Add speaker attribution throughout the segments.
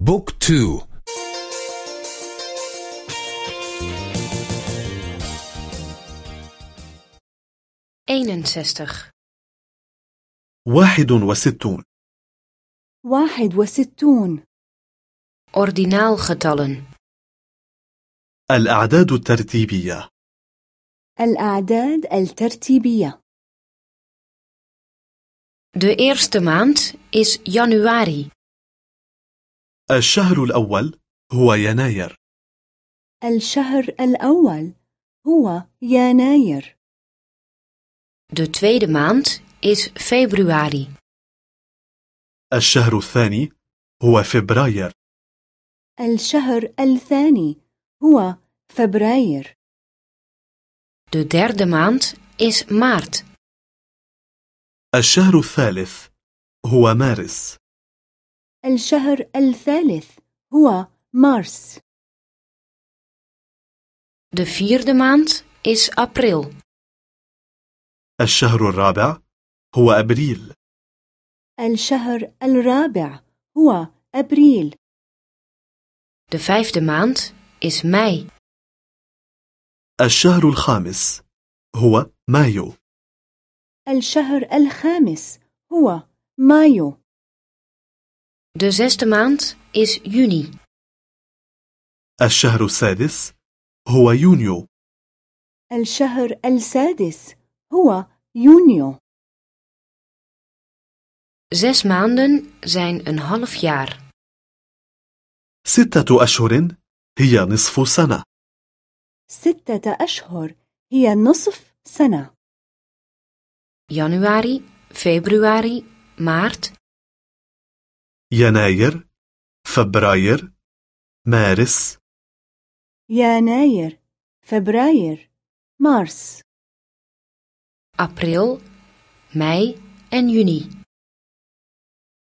Speaker 1: بوك تو.
Speaker 2: واحد وستون.
Speaker 3: واحد وستون.
Speaker 4: ordinaalgetallen
Speaker 2: الأعداد الترتيبية.
Speaker 3: الأعداد الترتيبية.
Speaker 4: De eerste maand is januari.
Speaker 2: الشهر الأول هو يناير.
Speaker 3: الشهر الأول هو يناير.
Speaker 4: De tweede maand is februari.
Speaker 2: الشهر الثاني هو فبراير.
Speaker 3: الشهر الثاني هو فبراير.
Speaker 4: De derde maand is maart.
Speaker 2: الشهر الثالث هو مارس.
Speaker 3: الشهر الثالث هو مارس.
Speaker 4: De vierde maand is april.
Speaker 2: الشهر الرابع هو أبريل.
Speaker 3: الشهر الرابع هو أبريل.
Speaker 4: De vijfde maand is mei.
Speaker 2: الشهر الخامس هو مايو.
Speaker 3: الشهر الخامس هو مايو.
Speaker 4: De zesde maand is juni.
Speaker 2: الشهر السادس هو يونيو
Speaker 3: الشهر السادس هو يونيو
Speaker 4: Zes maanden zijn een half jaar.
Speaker 2: ستة أشهر هي نصف سنة
Speaker 3: ستة أشهر هي نصف سنة
Speaker 4: Januari, februari, maart,
Speaker 2: يناير فبراير مارس.
Speaker 3: يناير فبراير مارس.
Speaker 4: april, mei en juni.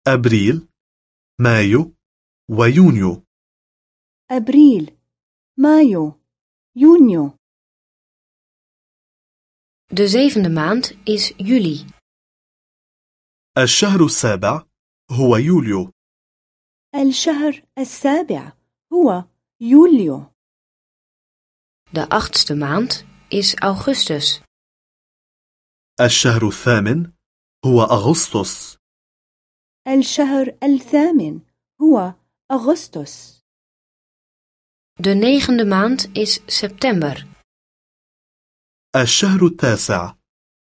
Speaker 2: أبريل مايو ويونيو
Speaker 3: أبريل مايو يونيو.
Speaker 4: De zevende maand is juli.
Speaker 2: الشهر السابع هو يوليو.
Speaker 3: الشهر السابع هو يوليو.
Speaker 4: De achtste maand is augustus.
Speaker 2: الشهر الثامن هو أغسطس.
Speaker 3: الشهر الثامن هو أغسطس.
Speaker 4: De negende maand is september.
Speaker 2: الشهر التاسع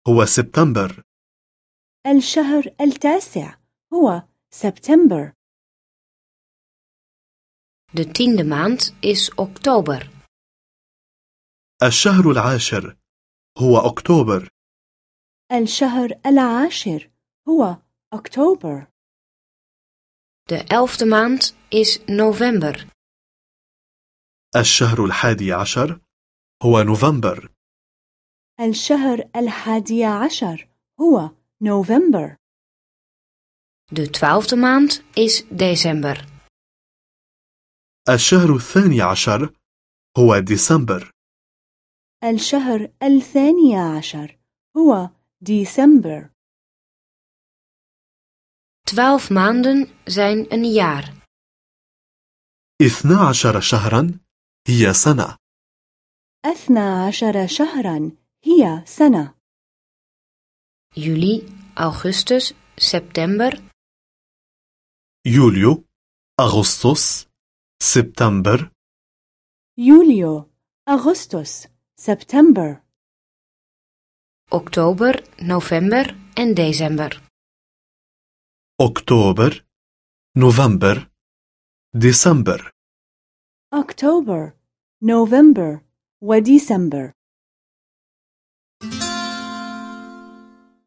Speaker 2: هو سبتمبر.
Speaker 3: الشهر التاسع هو سبتمبر.
Speaker 4: De tiende maand is oktober.
Speaker 2: الشهر العاشر هو أكتوبر
Speaker 3: الشهر العاشر هو أكتوبر
Speaker 4: De elfde maand is november.
Speaker 2: الشهر الحادي عشر هو نوفمبر
Speaker 3: الشهر الحادي عشر هو نوفمبر
Speaker 4: De twaalfde maand is december.
Speaker 2: الشهر الثاني عشر هو ديسمبر.
Speaker 3: الشهر الثاني عشر هو ديسمبر.
Speaker 4: Twaalf maanden zijn een jaar.
Speaker 2: اثنا عشر شهرا هي سنة.
Speaker 3: أثنى عشر شهرا هي سنة.
Speaker 4: Juli, augustus, september,
Speaker 2: يوليو أغسطس سبتمبر.
Speaker 3: يوليو أغسطس سبتمبر.
Speaker 4: oktober, november en december.
Speaker 2: أكتوبر نوفمبر ديسمبر.
Speaker 3: أكتوبر نوفمبر وديسمبر.